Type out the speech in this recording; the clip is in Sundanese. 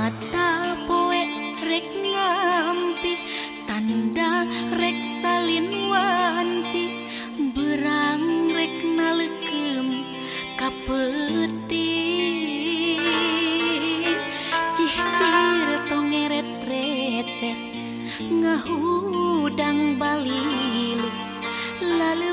mata poe rek ngampi tanda rek salin wanci. Berang rek nalekem kapeti. Cihcir tongeret recet ngahudang balilu. Lalu